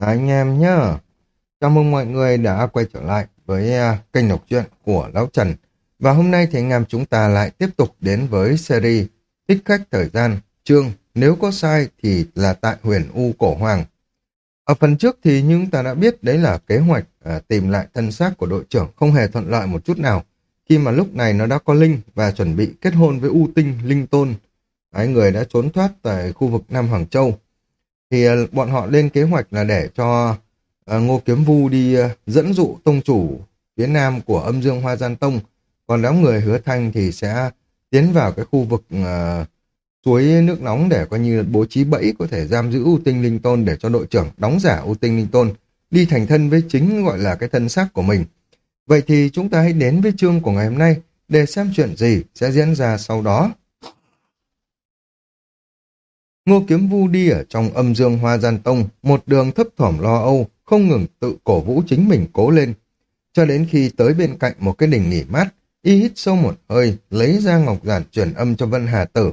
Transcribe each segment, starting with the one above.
Anh em nhá. Chào mừng mọi người đã quay trở lại với uh, kênh đọc truyện của Lão Trần. Và hôm nay thì anh em chúng ta lại tiếp tục đến với series Thích khách thời gian, chương Nếu có sai thì là tại huyền U Cổ Hoàng. Ở phần trước thì chúng ta đã biết đấy là kế hoạch uh, tìm lại thân xác của đội trưởng không hề thuận lợi một chút nào. Khi mà lúc này nó đã có Linh và chuẩn bị kết hôn với U Tinh, Linh Tôn. ái người đã trốn thoát tại khu vực Nam Hoàng Châu thì ờ, bọn họ lên kế hoạch là để cho ờ, Ngô Kiếm Vu đi ờ, dẫn dụ tông chủ phía nam của âm dương Hoa Gian Tông, còn đám người hứa thanh thì sẽ tiến vào cái khu vực uh, suối nước nóng để coi như bố trí bẫy có thể giam giữ U Tinh Linh Tôn để cho đội trưởng đóng giả U Tinh Linh Tôn đi thành thân với chính gọi là cái thân xác của mình. Vậy thì chúng ta hãy đến với chương của ngày hôm nay để xem chuyện gì sẽ diễn ra sau đó. Ngô Kiếm Vu đi ở trong âm dương hoa gian tông, một đường thấp thỏm lo âu, không ngừng tự cổ vũ chính mình cố lên. Cho đến khi tới bên cạnh một cái đỉnh nghỉ mát, y hít sâu một hơi, lấy ra ngọc giản truyền âm cho Vân Hà Tử.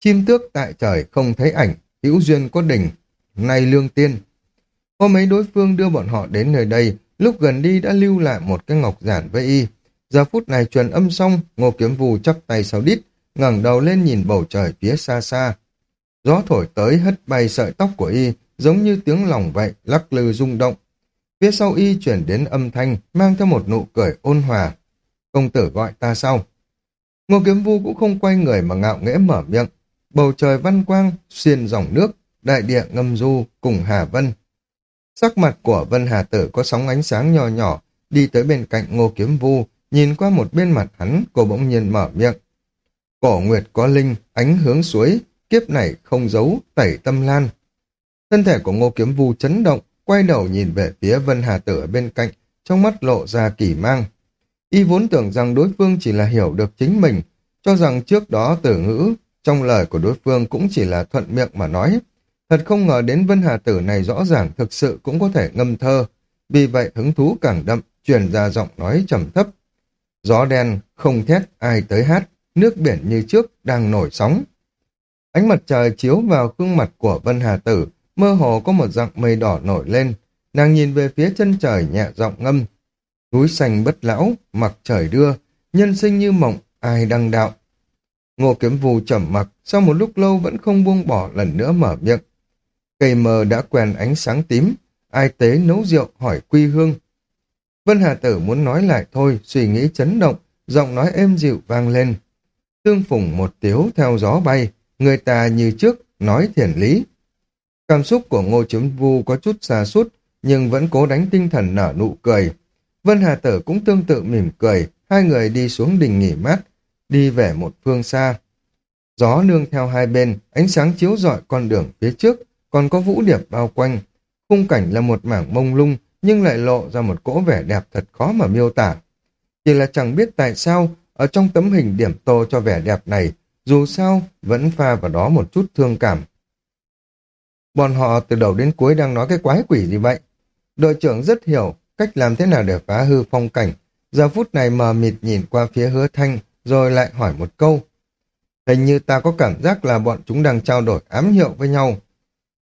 Chim tước tại trời không thấy ảnh, hữu duyên có đỉnh, nay lương tiên. Hôm ấy đối phương đưa bọn họ đến nơi đây, lúc gần đi đã lưu lại một cái ngọc giản với y. Giờ phút này truyền âm xong, Ngô Kiếm Vu chắp tay sau đít, ngẩng đầu lên nhìn bầu trời phía xa xa. Gió thổi tới hất bay sợi tóc của y, giống như tiếng lòng vậy, lắc lư rung động. Phía sau y chuyển đến âm thanh, mang theo một nụ cười ôn hòa. Công tử gọi ta sau. Ngô Kiếm Vu cũng không quay người mà ngạo nghễ mở miệng. Bầu trời văn quang, xuyên dòng nước, đại địa ngâm du cùng Hà Vân. Sắc mặt của Vân Hà Tử có sóng ánh sáng nhỏ nhỏ, đi tới bên cạnh Ngô Kiếm Vu, nhìn qua một bên mặt hắn, cô bỗng nhiên mở miệng. Cổ Nguyệt có linh, ánh hướng suối, kiếp này không giấu, tẩy tâm lan. Thân thể của Ngô Kiếm Vu chấn động, quay đầu nhìn về phía Vân Hà Tử ở bên cạnh, trong mắt lộ ra kỳ mang. Y vốn tưởng rằng đối phương chỉ là hiểu được chính mình, cho rằng trước đó từ ngữ, trong lời của đối phương cũng chỉ là thuận miệng mà nói. Thật không ngờ đến Vân Hà Tử này rõ ràng thực sự cũng có thể ngâm thơ, vì vậy hứng thú càng đậm, truyền ra giọng nói trầm thấp. Gió đen, không thét, ai tới hát, nước biển như trước, đang nổi sóng. Ánh mặt trời chiếu vào gương mặt của Vân Hà Tử, mơ hồ có một dạng mây đỏ nổi lên. Nàng nhìn về phía chân trời nhẹ giọng ngâm. Núi xanh bất lão, mặc trời đưa, nhân sinh như mộng, ai đăng đạo. Ngô kiếm vù trầm mặc, sau một lúc lâu vẫn không buông bỏ lần nữa mở miệng. Cây mờ đã quen ánh sáng tím, ai tế nấu rượu hỏi quy hương. Vân Hà Tử muốn nói lại thôi, suy nghĩ chấn động, giọng nói êm dịu vang lên. Tương phùng một tiếu theo gió bay, người ta như trước, nói thiền lý. Cảm xúc của ngô chấm vu có chút xa sút nhưng vẫn cố đánh tinh thần nở nụ cười. Vân Hà Tử cũng tương tự mỉm cười, hai người đi xuống đình nghỉ mát, đi về một phương xa. Gió nương theo hai bên, ánh sáng chiếu rọi con đường phía trước, còn có vũ điệp bao quanh. Khung cảnh là một mảng mông lung, nhưng lại lộ ra một cỗ vẻ đẹp thật khó mà miêu tả. Chỉ là chẳng biết tại sao, ở trong tấm hình điểm tô cho vẻ đẹp này, dù sao vẫn pha vào đó một chút thương cảm. Bọn họ từ đầu đến cuối đang nói cái quái quỷ gì vậy? Đội trưởng rất hiểu cách làm thế nào để phá hư phong cảnh. Giờ phút này mờ mịt nhìn qua phía hứa thanh, rồi lại hỏi một câu. Hình như ta có cảm giác là bọn chúng đang trao đổi ám hiệu với nhau.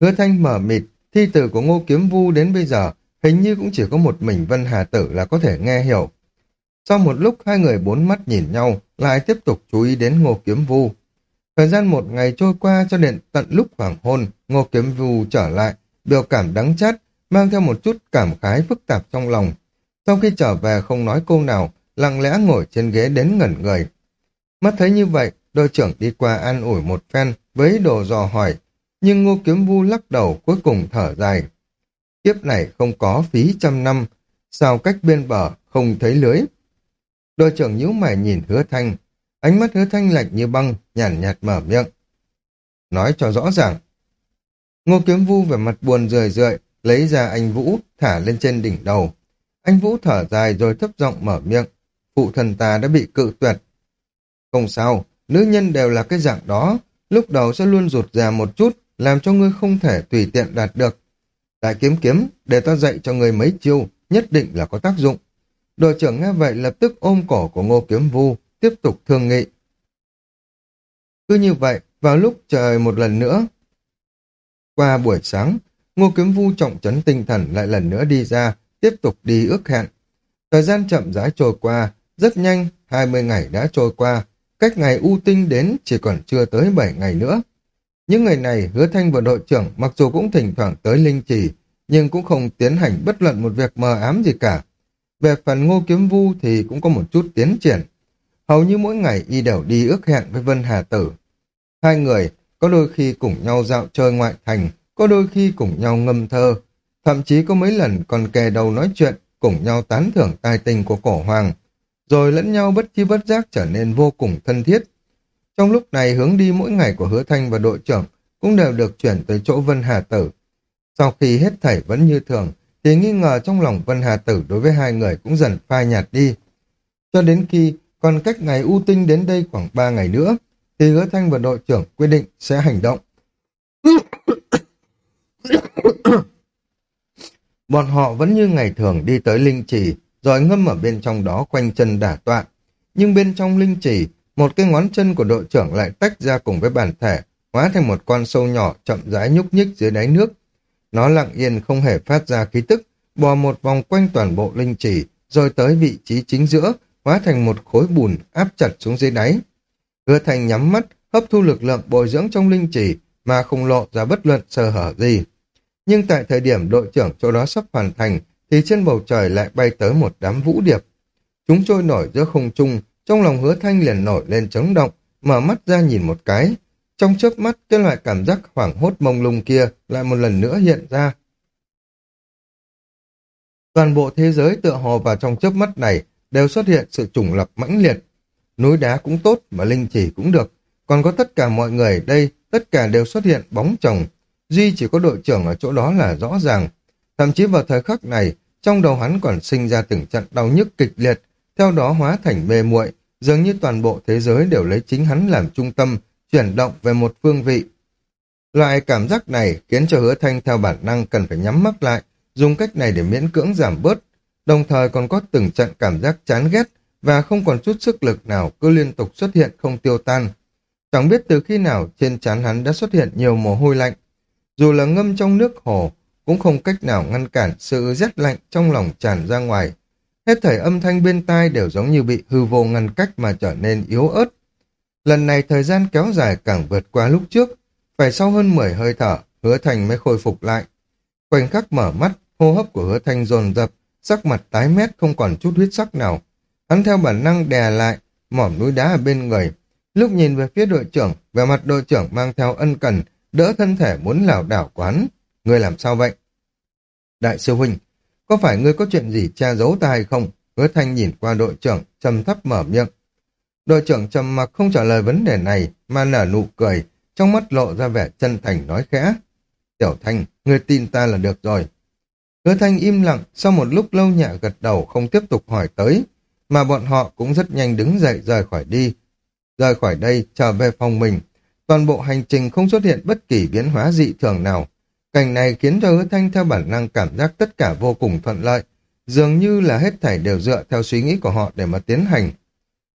Hứa thanh mờ mịt, thi tử của ngô kiếm vu đến bây giờ, hình như cũng chỉ có một mình Vân Hà Tử là có thể nghe hiểu. Sau một lúc hai người bốn mắt nhìn nhau, lại tiếp tục chú ý đến Ngô Kiếm Vu. Thời gian một ngày trôi qua cho đến tận lúc hoàng hôn, Ngô Kiếm Vu trở lại, biểu cảm đắng chát, mang theo một chút cảm khái phức tạp trong lòng. Sau khi trở về không nói câu nào, lặng lẽ ngồi trên ghế đến ngẩn người. Mắt thấy như vậy, đội trưởng đi qua an ủi một phen với đồ dò hỏi, nhưng Ngô Kiếm Vu lắc đầu cuối cùng thở dài. Kiếp này không có phí trăm năm, sao cách bên bờ không thấy lưới. Đội trưởng nhíu mày nhìn hứa thanh, ánh mắt hứa thanh lạnh như băng, nhàn nhạt, nhạt mở miệng. Nói cho rõ ràng. Ngô kiếm vu về mặt buồn rười rượi, lấy ra anh Vũ, thả lên trên đỉnh đầu. Anh Vũ thở dài rồi thấp giọng mở miệng. Phụ thần ta đã bị cự tuyệt. Không sao, nữ nhân đều là cái dạng đó, lúc đầu sẽ luôn rụt ra một chút, làm cho ngươi không thể tùy tiện đạt được. Đại kiếm kiếm, để ta dạy cho ngươi mấy chiêu, nhất định là có tác dụng. Đội trưởng nghe vậy lập tức ôm cổ của Ngô Kiếm Vu, tiếp tục thương nghị. Cứ như vậy, vào lúc trời một lần nữa, qua buổi sáng, Ngô Kiếm Vu trọng trấn tinh thần lại lần nữa đi ra, tiếp tục đi ước hẹn. Thời gian chậm rãi trôi qua, rất nhanh, 20 ngày đã trôi qua, cách ngày U Tinh đến chỉ còn chưa tới 7 ngày nữa. Những ngày này, Hứa Thanh và đội trưởng mặc dù cũng thỉnh thoảng tới Linh Trì, nhưng cũng không tiến hành bất luận một việc mờ ám gì cả. Về phần Ngô Kiếm Vu thì cũng có một chút tiến triển. Hầu như mỗi ngày y đều đi ước hẹn với Vân Hà Tử. Hai người có đôi khi cùng nhau dạo chơi ngoại thành, có đôi khi cùng nhau ngâm thơ, thậm chí có mấy lần còn kề đầu nói chuyện, cùng nhau tán thưởng tài tình của cổ hoàng, rồi lẫn nhau bất chi bất giác trở nên vô cùng thân thiết. Trong lúc này hướng đi mỗi ngày của hứa thanh và đội trưởng cũng đều được chuyển tới chỗ Vân Hà Tử. Sau khi hết thảy vẫn như thường, thì nghi ngờ trong lòng Vân Hà Tử đối với hai người cũng dần phai nhạt đi. Cho đến khi còn cách ngày U Tinh đến đây khoảng ba ngày nữa, thì hứa thanh và đội trưởng quyết định sẽ hành động. Bọn họ vẫn như ngày thường đi tới linh trì, rồi ngâm ở bên trong đó quanh chân đả tọa. Nhưng bên trong linh trì, một cái ngón chân của đội trưởng lại tách ra cùng với bản thể, hóa thành một con sâu nhỏ chậm rãi nhúc nhích dưới đáy nước. Nó lặng yên không hề phát ra khí tức, bò một vòng quanh toàn bộ linh chỉ rồi tới vị trí chính giữa, hóa thành một khối bùn áp chặt xuống dưới đáy. Hứa thành nhắm mắt, hấp thu lực lượng bồi dưỡng trong linh chỉ mà không lộ ra bất luận sơ hở gì. Nhưng tại thời điểm đội trưởng chỗ đó sắp hoàn thành, thì trên bầu trời lại bay tới một đám vũ điệp. Chúng trôi nổi giữa không trung, trong lòng hứa thanh liền nổi lên chấn động, mở mắt ra nhìn một cái. Trong chớp mắt, cái loại cảm giác hoảng hốt mông lung kia lại một lần nữa hiện ra. Toàn bộ thế giới tựa hồ vào trong chớp mắt này đều xuất hiện sự trùng lập mãnh liệt. Núi đá cũng tốt mà linh chỉ cũng được. Còn có tất cả mọi người đây, tất cả đều xuất hiện bóng chồng. Duy chỉ có đội trưởng ở chỗ đó là rõ ràng. Thậm chí vào thời khắc này, trong đầu hắn còn sinh ra từng trận đau nhức kịch liệt, theo đó hóa thành mê muội dường như toàn bộ thế giới đều lấy chính hắn làm trung tâm, chuyển động về một phương vị. Loại cảm giác này khiến cho hứa thanh theo bản năng cần phải nhắm mắt lại, dùng cách này để miễn cưỡng giảm bớt, đồng thời còn có từng trận cảm giác chán ghét và không còn chút sức lực nào cứ liên tục xuất hiện không tiêu tan. Chẳng biết từ khi nào trên trán hắn đã xuất hiện nhiều mồ hôi lạnh. Dù là ngâm trong nước hồ, cũng không cách nào ngăn cản sự rét lạnh trong lòng tràn ra ngoài. Hết thảy âm thanh bên tai đều giống như bị hư vô ngăn cách mà trở nên yếu ớt. Lần này thời gian kéo dài càng vượt qua lúc trước, phải sau hơn 10 hơi thở, hứa thành mới khôi phục lại. Khoảnh khắc mở mắt, hô hấp của hứa thanh dồn dập, sắc mặt tái mét không còn chút huyết sắc nào. Hắn theo bản năng đè lại, mỏm núi đá ở bên người. Lúc nhìn về phía đội trưởng, về mặt đội trưởng mang theo ân cần, đỡ thân thể muốn lảo đảo quán. Ngươi làm sao vậy? Đại sư huynh, có phải ngươi có chuyện gì che giấu ta hay không? Hứa thanh nhìn qua đội trưởng, trầm thấp mở miệng. Đội trưởng trầm mặc không trả lời vấn đề này, mà nở nụ cười, trong mắt lộ ra vẻ chân thành nói khẽ. Tiểu thanh, ngươi tin ta là được rồi. Hứa thanh im lặng, sau một lúc lâu nhẹ gật đầu không tiếp tục hỏi tới, mà bọn họ cũng rất nhanh đứng dậy rời khỏi đi. Rời khỏi đây, trở về phòng mình. Toàn bộ hành trình không xuất hiện bất kỳ biến hóa dị thường nào. Cảnh này khiến cho hứa thanh theo bản năng cảm giác tất cả vô cùng thuận lợi, dường như là hết thảy đều dựa theo suy nghĩ của họ để mà tiến hành.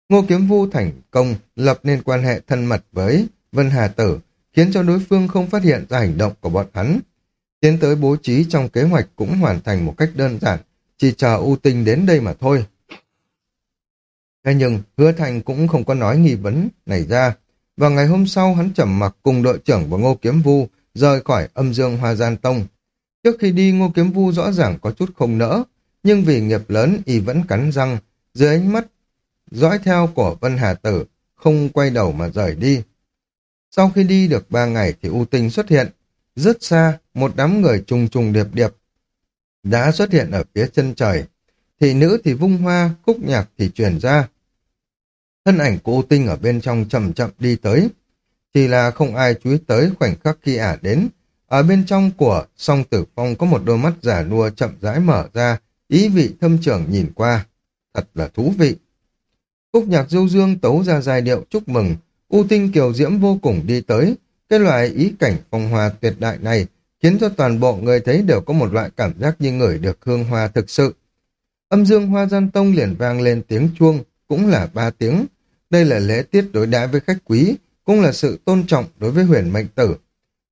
Ngô Kiếm Vu thành công lập nên quan hệ thân mật với Vân Hà Tử, khiến cho đối phương không phát hiện ra hành động của bọn hắn. Tiến tới bố trí trong kế hoạch cũng hoàn thành một cách đơn giản, chỉ chờ U tinh đến đây mà thôi. Thế nhưng, hứa thành cũng không có nói nghi vấn này ra. Và ngày hôm sau, hắn trầm mặc cùng đội trưởng và Ngô Kiếm Vu rời khỏi âm dương hoa gian tông. Trước khi đi Ngô Kiếm Vu rõ ràng có chút không nỡ, nhưng vì nghiệp lớn y vẫn cắn răng, dưới ánh mắt dõi theo của Vân Hà Tử, không quay đầu mà rời đi. Sau khi đi được ba ngày thì U Tinh xuất hiện, rất xa, một đám người trùng trùng điệp điệp đã xuất hiện ở phía chân trời. Thị nữ thì vung hoa, khúc nhạc thì truyền ra. Thân ảnh của U Tinh ở bên trong chậm chậm đi tới. Chỉ là không ai chú ý tới khoảnh khắc khi ả đến. Ở bên trong của song tử phong có một đôi mắt giả nua chậm rãi mở ra, ý vị thâm trưởng nhìn qua. Thật là thú vị. Khúc nhạc du dương tấu ra giai điệu chúc mừng, U Tinh kiều diễm vô cùng đi tới. Cái loại ý cảnh phong hoa tuyệt đại này khiến cho toàn bộ người thấy đều có một loại cảm giác như người được hương hoa thực sự. Âm dương hoa gian tông liền vang lên tiếng chuông, cũng là ba tiếng. Đây là lễ tiết đối đãi với khách quý, cũng là sự tôn trọng đối với huyền mệnh tử.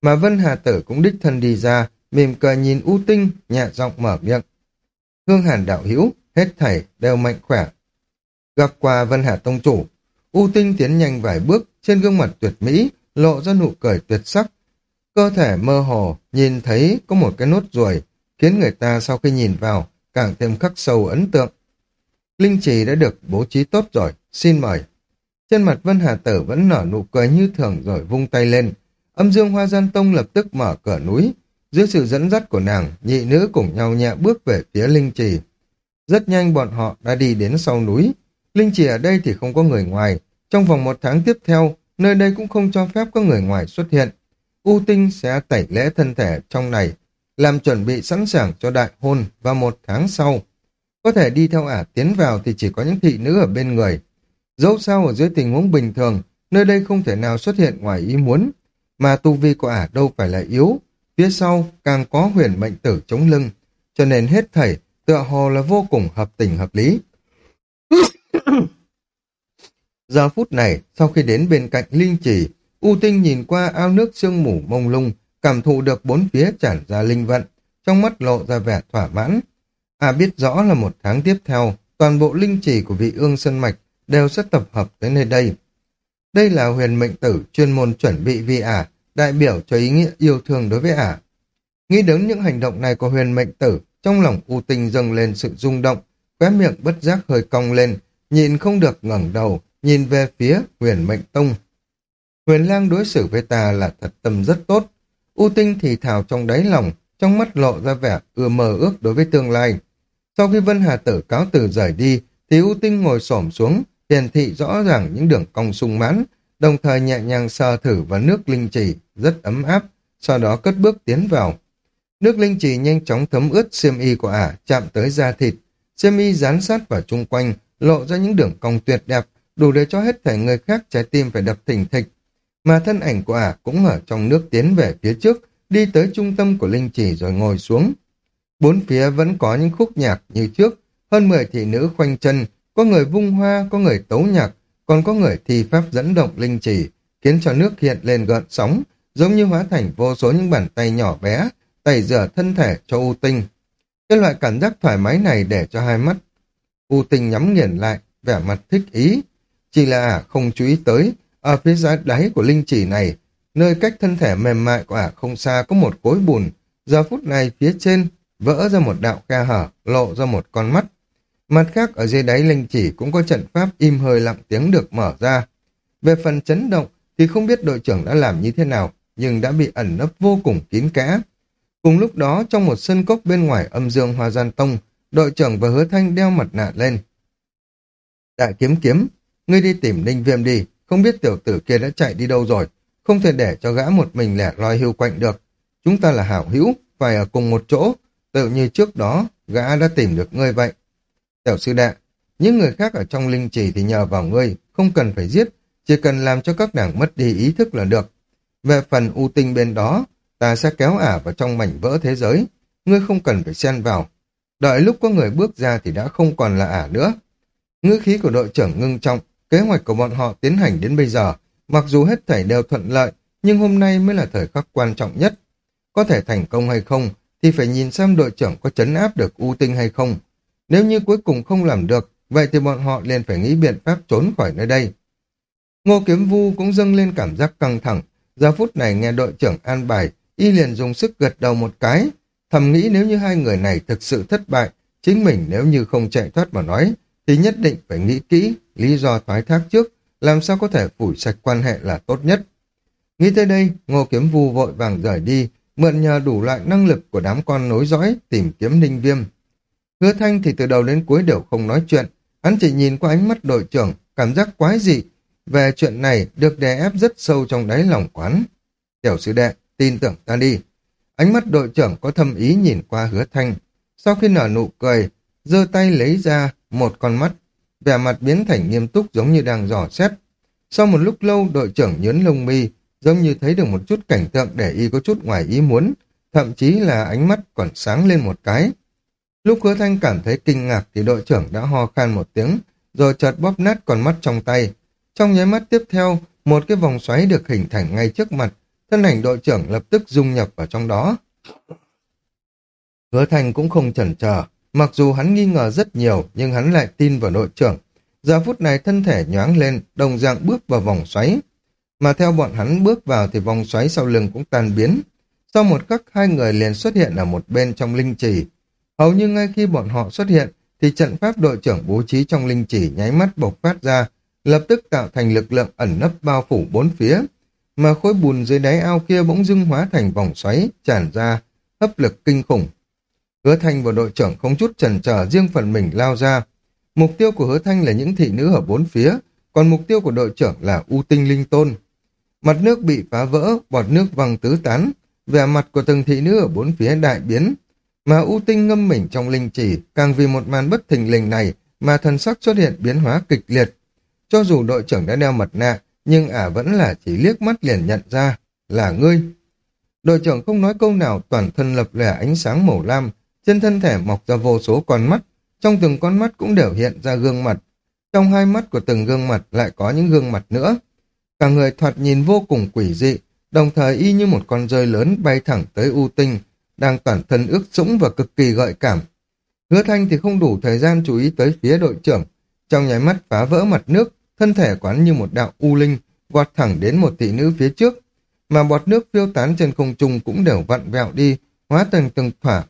Mà Vân Hà Tử cũng đích thân đi ra, mỉm cười nhìn U Tinh, nhẹ giọng mở miệng. Hương Hàn đạo hữu, hết thảy đều mạnh khỏe. Gặp qua Vân Hà Tông Chủ, U Tinh tiến nhanh vài bước, trên gương mặt tuyệt mỹ, lộ ra nụ cười tuyệt sắc. Cơ thể mơ hồ, nhìn thấy có một cái nốt ruồi, khiến người ta sau khi nhìn vào, càng thêm khắc sâu ấn tượng. Linh trì đã được bố trí tốt rồi, xin mời. Trên mặt Vân Hà Tử vẫn nở nụ cười như thường rồi vung tay lên. Âm dương Hoa Gian Tông lập tức mở cửa núi. Dưới sự dẫn dắt của nàng, nhị nữ cùng nhau nhẹ bước về phía Linh Trì. Rất nhanh bọn họ đã đi đến sau núi. Linh chỉ ở đây thì không có người ngoài. Trong vòng một tháng tiếp theo, nơi đây cũng không cho phép có người ngoài xuất hiện. U Tinh sẽ tẩy lễ thân thể trong này, làm chuẩn bị sẵn sàng cho đại hôn và một tháng sau. Có thể đi theo ả tiến vào thì chỉ có những thị nữ ở bên người. Dẫu sao ở dưới tình huống bình thường, nơi đây không thể nào xuất hiện ngoài ý muốn, mà tu vi của ả đâu phải là yếu. Phía sau càng có huyền mệnh tử chống lưng, cho nên hết thảy tựa hồ là vô cùng hợp tình hợp lý. Giờ phút này, sau khi đến bên cạnh linh chỉ, U Tinh nhìn qua ao nước sương mù mông lung, cảm thụ được bốn phía tràn ra linh vận, trong mắt lộ ra vẻ thỏa mãn. À biết rõ là một tháng tiếp theo, toàn bộ linh chỉ của vị ương sơn mạch đều sẽ tập hợp tới nơi đây. Đây là huyền mệnh tử chuyên môn chuẩn bị vì ả, đại biểu cho ý nghĩa yêu thương đối với ả. Nghĩ đến những hành động này của huyền mệnh tử, trong lòng U Tinh dâng lên sự rung động, khóe miệng bất giác hơi cong lên, nhìn không được ngẩng đầu, nhìn về phía huyền mệnh tông. Huyền lang đối xử với ta là thật tâm rất tốt. U tinh thì thào trong đáy lòng, trong mắt lộ ra vẻ ưa mơ ước đối với tương lai. Sau khi Vân Hà Tử cáo từ rời đi, thì U tinh ngồi xổm xuống, hiển thị rõ ràng những đường cong sung mãn, đồng thời nhẹ nhàng sờ thử vào nước linh trì, rất ấm áp, sau đó cất bước tiến vào. Nước linh trì nhanh chóng thấm ướt xiêm y của ả, chạm tới da thịt. Xiêm y dán sát vào chung quanh, lộ ra những đường cong tuyệt đẹp, đủ để cho hết thể người khác trái tim phải đập thình thịch. Mà thân ảnh của ả cũng ở trong nước tiến về phía trước, đi tới trung tâm của linh trì rồi ngồi xuống. Bốn phía vẫn có những khúc nhạc như trước, hơn 10 thị nữ khoanh chân, có người vung hoa, có người tấu nhạc, còn có người thi pháp dẫn động linh trì, khiến cho nước hiện lên gợn sóng, giống như hóa thành vô số những bàn tay nhỏ bé, tẩy rửa thân thể cho U Tinh. Cái loại cảm giác thoải mái này để cho hai mắt. U Tinh nhắm nghiền lại, vẻ mặt thích ý. Chỉ là ả không chú ý tới, ở phía dưới đáy của linh chỉ này, nơi cách thân thể mềm mại của ả không xa có một cối bùn. Giờ phút này phía trên vỡ ra một đạo khe hở, lộ ra một con mắt. Mặt khác ở dưới đáy linh chỉ cũng có trận pháp im hơi lặng tiếng được mở ra. Về phần chấn động thì không biết đội trưởng đã làm như thế nào, nhưng đã bị ẩn nấp vô cùng kín kẽ. Cùng lúc đó trong một sân cốc bên ngoài âm dương hoa gian tông, đội trưởng và hứa thanh đeo mặt nạ lên. Đại kiếm kiếm, ngươi đi tìm ninh viêm đi, không biết tiểu tử kia đã chạy đi đâu rồi, không thể để cho gã một mình lẻ loi hưu quạnh được. Chúng ta là hảo hữu, phải ở cùng một chỗ, tự như trước đó, gã đã tìm được ngươi vậy. Tiểu sư đệ, những người khác ở trong linh trì thì nhờ vào ngươi, không cần phải giết, chỉ cần làm cho các nàng mất đi ý thức là được. Về phần u tinh bên đó, ta sẽ kéo ả vào trong mảnh vỡ thế giới, ngươi không cần phải xen vào. Đợi lúc có người bước ra thì đã không còn là ả nữa. Ngữ khí của đội trưởng ngưng trọng, kế hoạch của bọn họ tiến hành đến bây giờ, mặc dù hết thảy đều thuận lợi, nhưng hôm nay mới là thời khắc quan trọng nhất. Có thể thành công hay không, thì phải nhìn xem đội trưởng có chấn áp được U Tinh hay không. Nếu như cuối cùng không làm được, vậy thì bọn họ liền phải nghĩ biện pháp trốn khỏi nơi đây. Ngô Kiếm Vu cũng dâng lên cảm giác căng thẳng. Giờ phút này nghe đội trưởng an bài, y liền dùng sức gật đầu một cái. Thầm nghĩ nếu như hai người này thực sự thất bại, chính mình nếu như không chạy thoát mà nói, thì nhất định phải nghĩ kỹ lý do thoái thác trước, làm sao có thể phủi sạch quan hệ là tốt nhất. Nghĩ tới đây, Ngô Kiếm Vu vội vàng rời đi, mượn nhờ đủ loại năng lực của đám con nối dõi tìm kiếm ninh viêm. Hứa Thanh thì từ đầu đến cuối đều không nói chuyện, hắn chỉ nhìn qua ánh mắt đội trưởng, cảm giác quái dị. Về chuyện này được đè ép rất sâu trong đáy lòng quán. Tiểu sư đệ, tin tưởng ta đi. Ánh mắt đội trưởng có thâm ý nhìn qua hứa Thanh. Sau khi nở nụ cười, giơ tay lấy ra một con mắt, vẻ mặt biến thành nghiêm túc giống như đang dò xét. Sau một lúc lâu, đội trưởng nhớn lông mi, giống như thấy được một chút cảnh tượng để y có chút ngoài ý muốn, thậm chí là ánh mắt còn sáng lên một cái. Lúc hứa thanh cảm thấy kinh ngạc thì đội trưởng đã ho khan một tiếng, rồi chợt bóp nát con mắt trong tay. Trong nháy mắt tiếp theo, một cái vòng xoáy được hình thành ngay trước mặt, thân ảnh đội trưởng lập tức dung nhập vào trong đó. Hứa Thanh cũng không chần chờ, mặc dù hắn nghi ngờ rất nhiều nhưng hắn lại tin vào đội trưởng. Giờ phút này thân thể nhoáng lên, đồng dạng bước vào vòng xoáy. Mà theo bọn hắn bước vào thì vòng xoáy sau lưng cũng tan biến. Sau một khắc hai người liền xuất hiện ở một bên trong linh trì. Hầu như ngay khi bọn họ xuất hiện thì trận pháp đội trưởng bố trí trong linh trì nháy mắt bộc phát ra, lập tức tạo thành lực lượng ẩn nấp bao phủ bốn phía. Mà khối bùn dưới đáy ao kia bỗng dưng hóa thành vòng xoáy, tràn ra, hấp lực kinh khủng. Hứa Thanh và đội trưởng không chút chần chờ riêng phần mình lao ra. Mục tiêu của Hứa Thanh là những thị nữ ở bốn phía, còn mục tiêu của đội trưởng là U Tinh Linh Tôn. Mặt nước bị phá vỡ, bọt nước văng tứ tán, vẻ mặt của từng thị nữ ở bốn phía đại biến, mà U Tinh ngâm mình trong linh chỉ, càng vì một màn bất thình lình này mà thần sắc xuất hiện biến hóa kịch liệt. Cho dù đội trưởng đã đeo mặt nạ, nhưng ả vẫn là chỉ liếc mắt liền nhận ra, là ngươi. Đội trưởng không nói câu nào toàn thân lập lẻ ánh sáng màu lam, trên thân thể mọc ra vô số con mắt, trong từng con mắt cũng đều hiện ra gương mặt. Trong hai mắt của từng gương mặt lại có những gương mặt nữa. Cả người thoạt nhìn vô cùng quỷ dị, đồng thời y như một con rơi lớn bay thẳng tới U Tinh, đang toàn thân ước sũng và cực kỳ gợi cảm. Hứa Thanh thì không đủ thời gian chú ý tới phía đội trưởng, trong nháy mắt phá vỡ mặt nước, thân thể quán như một đạo u linh, vọt thẳng đến một thị nữ phía trước, mà bọt nước phiêu tán trên không trung cũng đều vặn vẹo đi, hóa thành từng thỏa,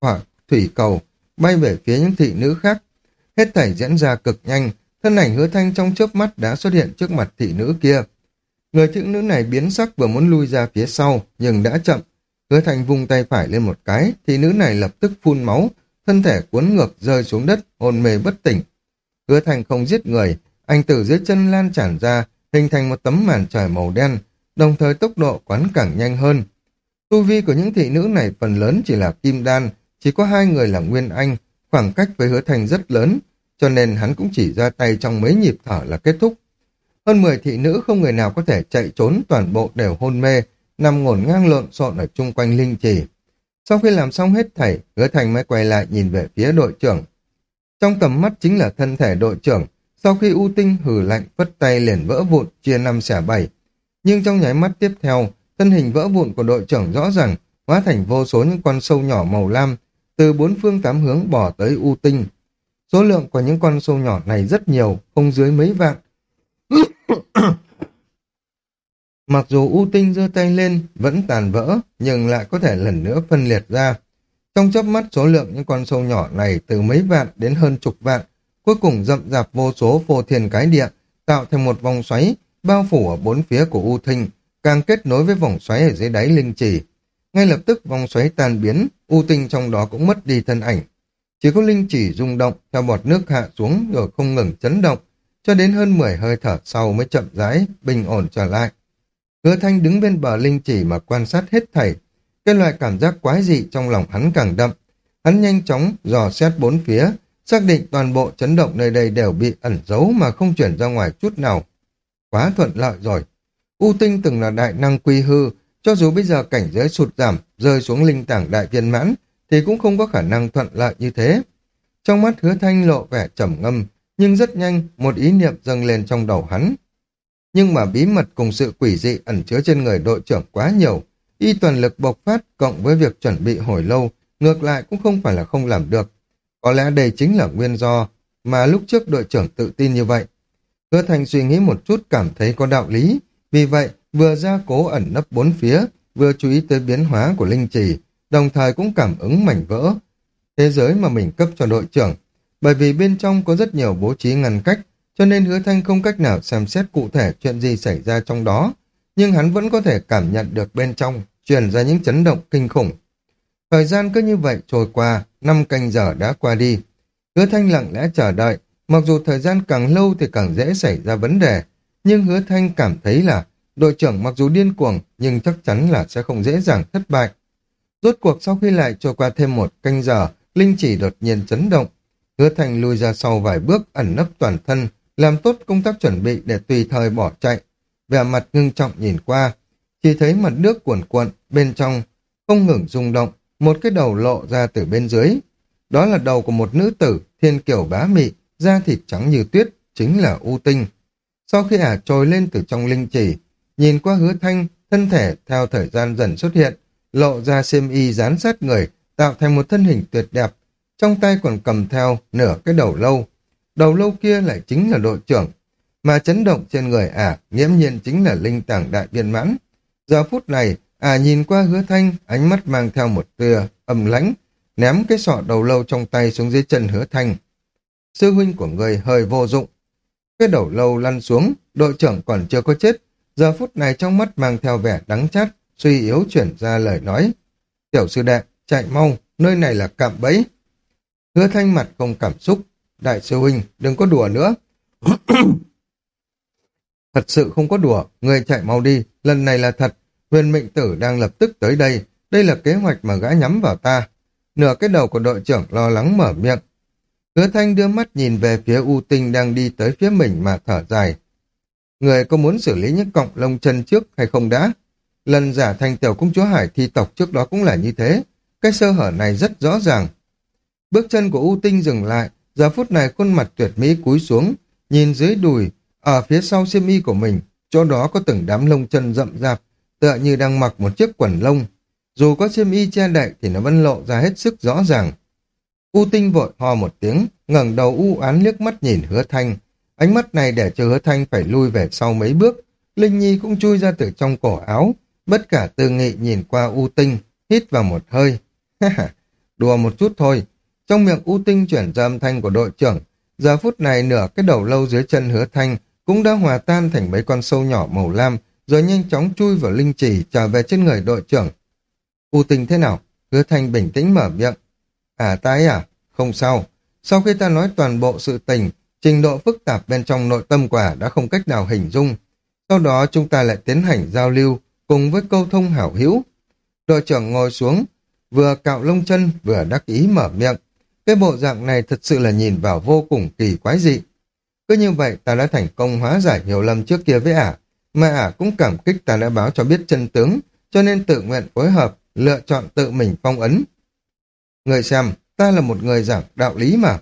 hỏa thủy cầu, bay về phía những thị nữ khác. Hết thảy diễn ra cực nhanh, thân ảnh hứa thanh trong chớp mắt đã xuất hiện trước mặt thị nữ kia. Người thị nữ này biến sắc vừa muốn lui ra phía sau, nhưng đã chậm. Hứa thanh vung tay phải lên một cái, thị nữ này lập tức phun máu, thân thể cuốn ngược rơi xuống đất, hôn mê bất tỉnh. Hứa thanh không giết người, anh từ dưới chân lan tràn ra, hình thành một tấm màn trời màu đen, đồng thời tốc độ quán càng nhanh hơn. Tu vi của những thị nữ này phần lớn chỉ là kim đan, chỉ có hai người là Nguyên Anh, khoảng cách với hứa thành rất lớn, cho nên hắn cũng chỉ ra tay trong mấy nhịp thở là kết thúc. Hơn 10 thị nữ không người nào có thể chạy trốn, toàn bộ đều hôn mê, nằm ngổn ngang lộn xộn ở chung quanh linh trì. Sau khi làm xong hết thảy, hứa thành mới quay lại nhìn về phía đội trưởng. Trong tầm mắt chính là thân thể đội trưởng, sau khi U Tinh hử lạnh vất tay liền vỡ vụn, chia năm xẻ bảy. Nhưng trong nháy mắt tiếp theo, thân hình vỡ vụn của đội trưởng rõ ràng hóa thành vô số những con sâu nhỏ màu lam, từ bốn phương tám hướng bỏ tới U Tinh. Số lượng của những con sâu nhỏ này rất nhiều, không dưới mấy vạn. Mặc dù U Tinh giơ tay lên, vẫn tàn vỡ, nhưng lại có thể lần nữa phân liệt ra. Trong chớp mắt số lượng những con sâu nhỏ này từ mấy vạn đến hơn chục vạn, cuối cùng rậm rạp vô số phô thiền cái địa, tạo thành một vòng xoáy, bao phủ ở bốn phía của U tinh càng kết nối với vòng xoáy ở dưới đáy linh trì. Ngay lập tức vòng xoáy tan biến, U Tinh trong đó cũng mất đi thân ảnh. Chỉ có linh chỉ rung động, theo bọt nước hạ xuống rồi không ngừng chấn động, cho đến hơn 10 hơi thở sau mới chậm rãi, bình ổn trở lại. Hứa Thanh đứng bên bờ linh chỉ mà quan sát hết thảy. Cái loại cảm giác quái dị trong lòng hắn càng đậm. Hắn nhanh chóng dò xét bốn phía, xác định toàn bộ chấn động nơi đây đều bị ẩn giấu mà không chuyển ra ngoài chút nào. Quá thuận lợi rồi. U Tinh từng là đại năng quy hư, cho dù bây giờ cảnh giới sụt giảm, rơi xuống linh tảng đại viên mãn, thì cũng không có khả năng thuận lợi như thế. Trong mắt hứa thanh lộ vẻ trầm ngâm, nhưng rất nhanh một ý niệm dâng lên trong đầu hắn. Nhưng mà bí mật cùng sự quỷ dị ẩn chứa trên người đội trưởng quá nhiều, y toàn lực bộc phát cộng với việc chuẩn bị hồi lâu, ngược lại cũng không phải là không làm được. Có lẽ đây chính là nguyên do mà lúc trước đội trưởng tự tin như vậy. Hứa Thành suy nghĩ một chút cảm thấy có đạo lý, vì vậy vừa ra cố ẩn nấp bốn phía, vừa chú ý tới biến hóa của linh trì, đồng thời cũng cảm ứng mảnh vỡ. Thế giới mà mình cấp cho đội trưởng, bởi vì bên trong có rất nhiều bố trí ngăn cách, cho nên hứa thanh không cách nào xem xét cụ thể chuyện gì xảy ra trong đó, nhưng hắn vẫn có thể cảm nhận được bên trong, truyền ra những chấn động kinh khủng. Thời gian cứ như vậy trôi qua, năm canh giờ đã qua đi. Hứa thanh lặng lẽ chờ đợi, mặc dù thời gian càng lâu thì càng dễ xảy ra vấn đề, nhưng hứa thanh cảm thấy là đội trưởng mặc dù điên cuồng nhưng chắc chắn là sẽ không dễ dàng thất bại. Rốt cuộc sau khi lại trôi qua thêm một canh giờ, Linh chỉ đột nhiên chấn động. Hứa thành lùi ra sau vài bước ẩn nấp toàn thân, làm tốt công tác chuẩn bị để tùy thời bỏ chạy. Vẻ mặt ngưng trọng nhìn qua, chỉ thấy mặt nước cuồn cuộn, bên trong không ngừng rung động, một cái đầu lộ ra từ bên dưới. Đó là đầu của một nữ tử, thiên kiểu bá mị, da thịt trắng như tuyết, chính là U Tinh. Sau khi ả trồi lên từ trong linh chỉ, nhìn qua hứa thanh, thân thể theo thời gian dần xuất hiện, lộ ra xiêm y dán sát người, tạo thành một thân hình tuyệt đẹp, trong tay còn cầm theo nửa cái đầu lâu. Đầu lâu kia lại chính là đội trưởng, mà chấn động trên người ả nghiễm nhiên chính là linh tảng đại viên mãn. Giờ phút này, ả nhìn qua hứa thanh, ánh mắt mang theo một tia âm lãnh, ném cái sọ đầu lâu trong tay xuống dưới chân hứa thanh. Sư huynh của người hơi vô dụng. Cái đầu lâu lăn xuống, đội trưởng còn chưa có chết. Giờ phút này trong mắt mang theo vẻ đắng chát, suy yếu chuyển ra lời nói. Tiểu sư đệ, chạy mau, nơi này là cạm bẫy. Hứa thanh mặt không cảm xúc. Đại sư huynh, đừng có đùa nữa. thật sự không có đùa, người chạy mau đi, lần này là thật. Huyền mệnh tử đang lập tức tới đây, đây là kế hoạch mà gã nhắm vào ta. Nửa cái đầu của đội trưởng lo lắng mở miệng. Hứa thanh đưa mắt nhìn về phía U Tinh đang đi tới phía mình mà thở dài. Người có muốn xử lý những cọng lông chân trước hay không đã? Lần giả thành tiểu công chúa hải thi tộc trước đó cũng là như thế. Cái sơ hở này rất rõ ràng. Bước chân của U Tinh dừng lại, giờ phút này khuôn mặt tuyệt mỹ cúi xuống, nhìn dưới đùi, ở phía sau xiêm y của mình, chỗ đó có từng đám lông chân rậm rạp, tựa như đang mặc một chiếc quần lông. Dù có xiêm y che đậy thì nó vẫn lộ ra hết sức rõ ràng. U Tinh vội ho một tiếng, ngẩng đầu u án liếc mắt nhìn hứa thanh. Ánh mắt này để cho hứa thanh phải lui về sau mấy bước. Linh Nhi cũng chui ra từ trong cổ áo, bất cả tư nghị nhìn qua U Tinh, hít vào một hơi. Đùa một chút thôi. Trong miệng U Tinh chuyển ra âm thanh của đội trưởng, giờ phút này nửa cái đầu lâu dưới chân hứa thanh cũng đã hòa tan thành mấy con sâu nhỏ màu lam, rồi nhanh chóng chui vào linh trì trở về trên người đội trưởng. U Tinh thế nào? Hứa thanh bình tĩnh mở miệng. À tái à? Không sao. Sau khi ta nói toàn bộ sự tình, trình độ phức tạp bên trong nội tâm quả đã không cách nào hình dung. Sau đó chúng ta lại tiến hành giao lưu cùng với câu thông hảo hữu. Đội trưởng ngồi xuống, vừa cạo lông chân vừa đắc ý mở miệng. Cái bộ dạng này thật sự là nhìn vào vô cùng kỳ quái dị. Cứ như vậy ta đã thành công hóa giải hiểu lầm trước kia với ả, mà ả cũng cảm kích ta đã báo cho biết chân tướng, cho nên tự nguyện phối hợp, lựa chọn tự mình phong ấn. Người xem, ta là một người giảng đạo lý mà.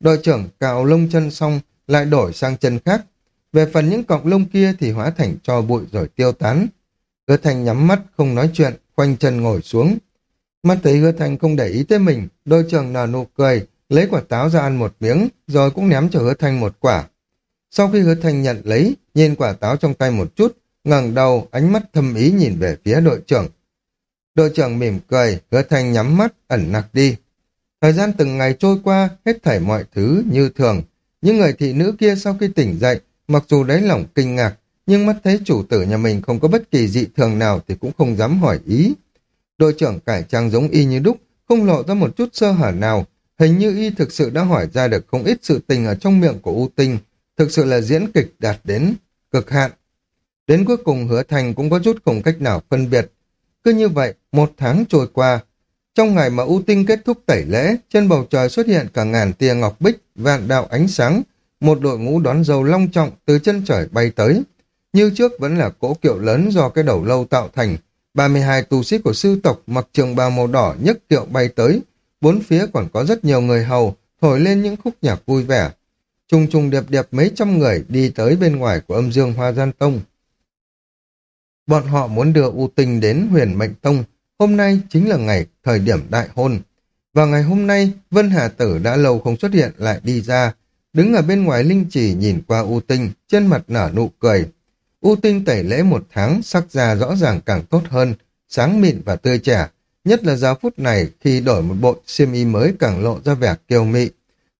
Đội trưởng cạo lông chân xong, lại đổi sang chân khác. Về phần những cọng lông kia thì hóa thành cho bụi rồi tiêu tán. Hứa Thành nhắm mắt, không nói chuyện, khoanh chân ngồi xuống. Mắt thấy Hứa Thành không để ý tới mình, đội trưởng nở nụ cười, lấy quả táo ra ăn một miếng, rồi cũng ném cho Hứa Thành một quả. Sau khi Hứa Thành nhận lấy, nhìn quả táo trong tay một chút, ngẩng đầu, ánh mắt thâm ý nhìn về phía đội trưởng. Đội trưởng mỉm cười, Hứa Thành nhắm mắt, ẩn nặc đi. Thời gian từng ngày trôi qua, hết thảy mọi thứ như thường. Những người thị nữ kia sau khi tỉnh dậy, mặc dù đáy lòng kinh ngạc, nhưng mắt thấy chủ tử nhà mình không có bất kỳ dị thường nào thì cũng không dám hỏi ý. Đội trưởng cải trang giống y như đúc, không lộ ra một chút sơ hở nào. Hình như y thực sự đã hỏi ra được không ít sự tình ở trong miệng của U Tinh, thực sự là diễn kịch đạt đến cực hạn. Đến cuối cùng hứa thành cũng có chút không cách nào phân biệt. Cứ như vậy, một tháng trôi qua, trong ngày mà U Tinh kết thúc tẩy lễ, trên bầu trời xuất hiện cả ngàn tia ngọc bích, vạn đạo ánh sáng, một đội ngũ đón dâu long trọng từ chân trời bay tới. Như trước vẫn là cỗ kiệu lớn do cái đầu lâu tạo thành, 32 tu sĩ của sư tộc mặc trường bào màu đỏ nhấc kiệu bay tới, bốn phía còn có rất nhiều người hầu, thổi lên những khúc nhạc vui vẻ. Trùng trùng điệp điệp mấy trăm người đi tới bên ngoài của âm dương Hoa Gian Tông. Bọn họ muốn đưa U Tinh đến huyền mệnh tông, Hôm nay chính là ngày thời điểm đại hôn. Và ngày hôm nay, Vân Hà Tử đã lâu không xuất hiện lại đi ra, đứng ở bên ngoài linh chỉ nhìn qua U Tinh, trên mặt nở nụ cười. U Tinh tẩy lễ một tháng, sắc da rõ ràng càng tốt hơn, sáng mịn và tươi trẻ. Nhất là giờ phút này khi đổi một bộ xiêm y mới càng lộ ra vẻ kiều mị.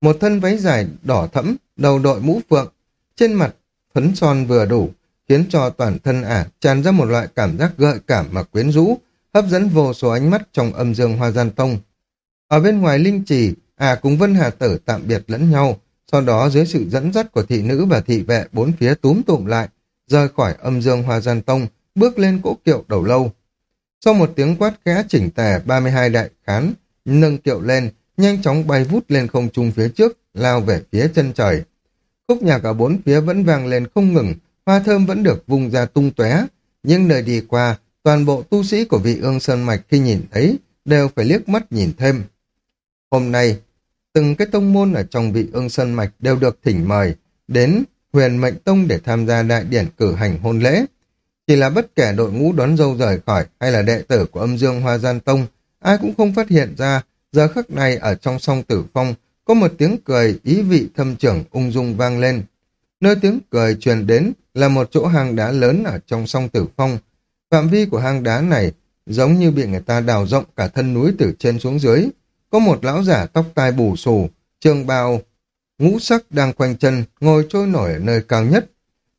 Một thân váy dài đỏ thẫm, đầu đội mũ phượng, trên mặt phấn son vừa đủ, khiến cho toàn thân ả tràn ra một loại cảm giác gợi cảm mà quyến rũ, hấp dẫn vô số ánh mắt trong âm dương hoa gian tông. Ở bên ngoài linh trì, à cùng Vân Hà Tử tạm biệt lẫn nhau, sau đó dưới sự dẫn dắt của thị nữ và thị vệ bốn phía túm tụm lại, rời khỏi âm dương hoa gian tông, bước lên cỗ kiệu đầu lâu. Sau một tiếng quát khẽ chỉnh tề 32 đại khán, nâng kiệu lên, nhanh chóng bay vút lên không trung phía trước, lao về phía chân trời. Khúc nhạc ở bốn phía vẫn vang lên không ngừng, hoa thơm vẫn được vùng ra tung tóe, nhưng nơi đi qua, Toàn bộ tu sĩ của vị ương sơn mạch khi nhìn thấy đều phải liếc mắt nhìn thêm. Hôm nay, từng cái tông môn ở trong vị ương sơn mạch đều được thỉnh mời đến huyền mệnh tông để tham gia đại điển cử hành hôn lễ. Chỉ là bất kể đội ngũ đón dâu rời khỏi hay là đệ tử của âm dương hoa gian tông, ai cũng không phát hiện ra, giờ khắc này ở trong song tử phong, có một tiếng cười ý vị thâm trưởng ung dung vang lên. Nơi tiếng cười truyền đến là một chỗ hang đá lớn ở trong song tử phong. Phạm vi của hang đá này giống như bị người ta đào rộng cả thân núi từ trên xuống dưới. Có một lão giả tóc tai bù xù, trường bào, ngũ sắc đang quanh chân, ngồi trôi nổi ở nơi cao nhất.